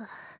おちんぽミルク